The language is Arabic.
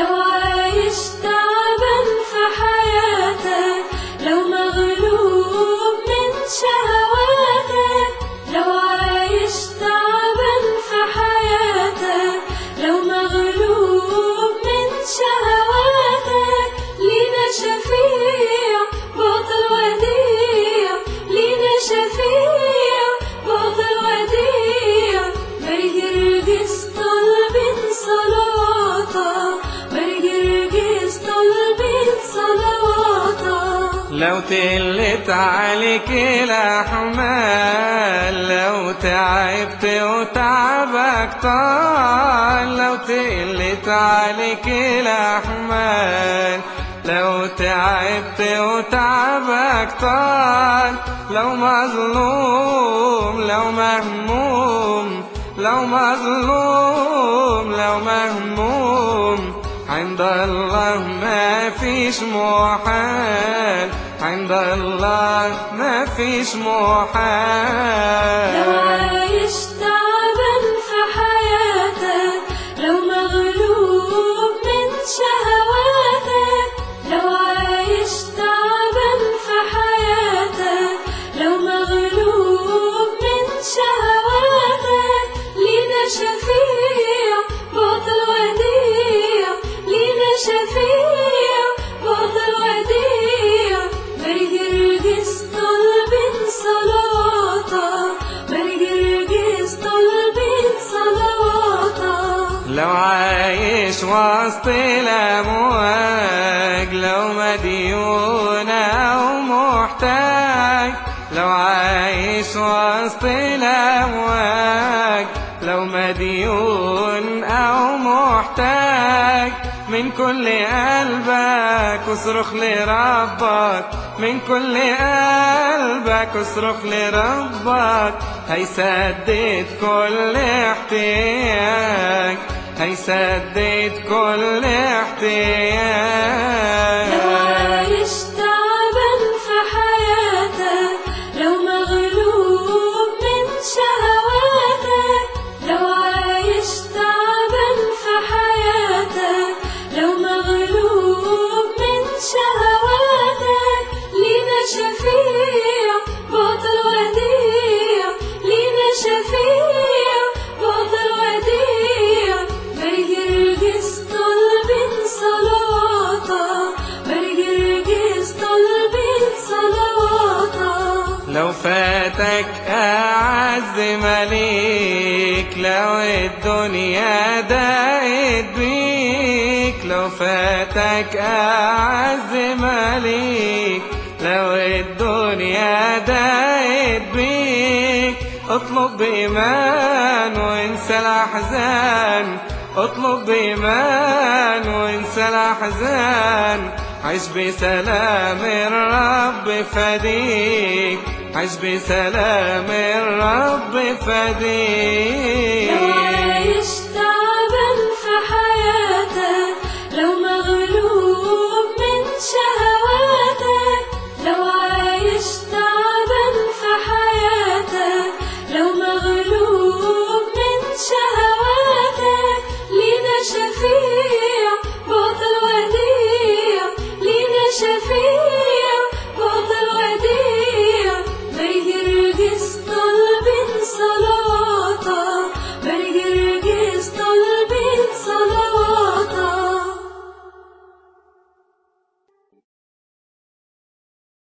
Hello. تقلت عليك الأحمال لو تعبت وتعبك طال لو تقلت عليك الأحمال لو تعبت وتعبك طال لو مظلوم لو مهموم لو مظلوم لو مهموم. عند الله ما فيش محال. عند الله ما فيش محال. لو عايش لو عايش وسط الأمواج لو مديون أو محتاج لو عايش وسط الأمواج لو مديون أو محتاج. من كل قلبك اصرخ لربك من كل قلبك اصرخ لربك. هيسدد كل احتياج. هيسدد كل احتياج لو فاتك أعز مليك لو الدنيا دقت بيك لو فاتك أعز مليك لو الدنيا دقت بيك. اطلب بإيمان وانسى الأحزان اطلب بإيمان وانسى الأحزان. عيش بسلام الرب فديك. عيش بسلام الرب فديك.